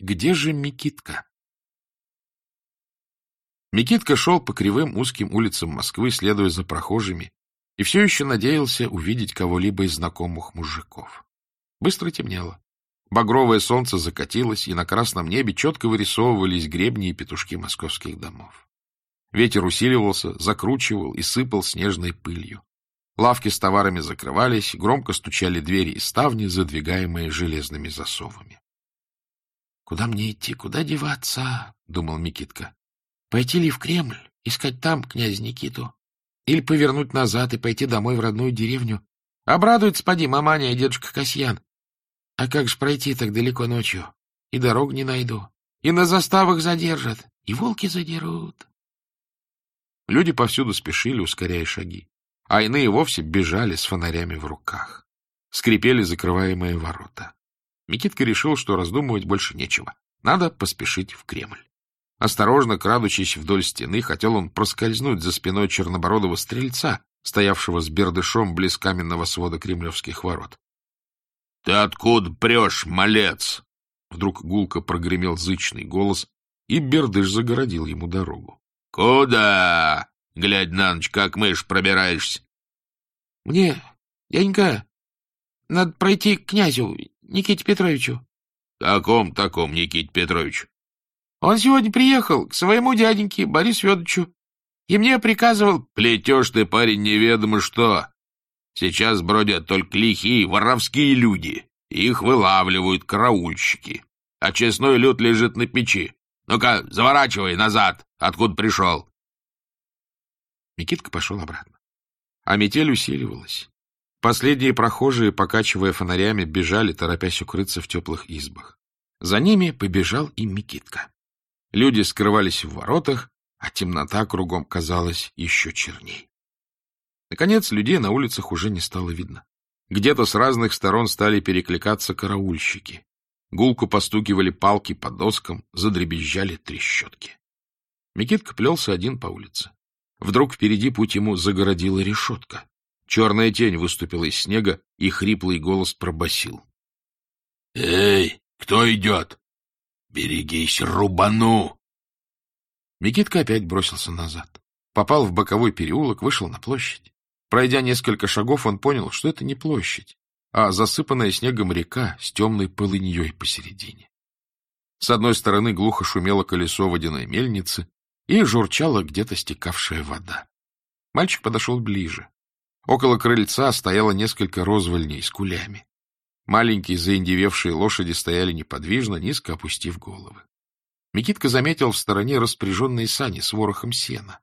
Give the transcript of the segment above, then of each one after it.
Где же Микитка? Микитка шел по кривым узким улицам Москвы, следуя за прохожими, и все еще надеялся увидеть кого-либо из знакомых мужиков. Быстро темнело. Багровое солнце закатилось, и на красном небе четко вырисовывались гребни и петушки московских домов. Ветер усиливался, закручивал и сыпал снежной пылью. Лавки с товарами закрывались, громко стучали двери и ставни, задвигаемые железными засовами. — Куда мне идти, куда деваться? — думал Микитка. — Пойти ли в Кремль, искать там князя Никиту? Или повернуть назад и пойти домой в родную деревню? Обрадуется, поди, маманя и дедушка Касьян. А как же пройти так далеко ночью? И дорог не найду. И на заставах задержат, и волки задерут. Люди повсюду спешили, ускоряя шаги, а иные вовсе бежали с фонарями в руках. Скрипели закрываемые ворота. Микитка решил, что раздумывать больше нечего. Надо поспешить в Кремль. Осторожно, крадучись вдоль стены, хотел он проскользнуть за спиной чернобородого стрельца, стоявшего с бердышом близ каменного свода кремлевских ворот. — Ты откуда прешь, малец? Вдруг гулко прогремел зычный голос, и бердыш загородил ему дорогу. — Куда? Глядь на ночь, как мышь пробираешься. — Мне, дяденька, надо пройти к князю Никите Петровичу. — Каком таком Никите Петровичу? — Он сегодня приехал к своему дяденьке Борису Федоровичу, и мне приказывал... — Плетешь ты, парень, неведомо что. Сейчас бродят только лихие, воровские люди. Их вылавливают караульщики. А честной люд лежит на печи. Ну-ка, заворачивай назад, откуда пришел. Никитка пошел обратно. А метель усиливалась. Последние прохожие, покачивая фонарями, бежали, торопясь укрыться в теплых избах. За ними побежал и Микитка. Люди скрывались в воротах, а темнота кругом казалась еще черней. Наконец, людей на улицах уже не стало видно. Где-то с разных сторон стали перекликаться караульщики. Гулку постукивали палки по доскам, задребезжали трещотки. Микитка плелся один по улице. Вдруг впереди путь ему загородила решетка. Черная тень выступила из снега, и хриплый голос пробасил. — Эй, кто идет? Берегись, рубану! Микитка опять бросился назад. Попал в боковой переулок, вышел на площадь. Пройдя несколько шагов, он понял, что это не площадь, а засыпанная снегом река с темной полыньей посередине. С одной стороны глухо шумело колесо водяной мельницы и журчала где-то стекавшая вода. Мальчик подошел ближе. Около крыльца стояло несколько розвольней с кулями. Маленькие заиндевевшие лошади стояли неподвижно, низко опустив головы. Микитка заметил в стороне распряженные сани с ворохом сена.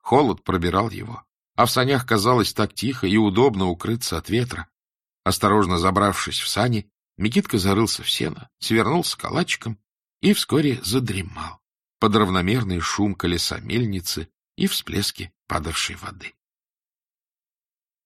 Холод пробирал его а в санях казалось так тихо и удобно укрыться от ветра. Осторожно забравшись в сани, Микитка зарылся в сено, свернулся калачиком и вскоре задремал под равномерный шум колеса мельницы и всплески падавшей воды.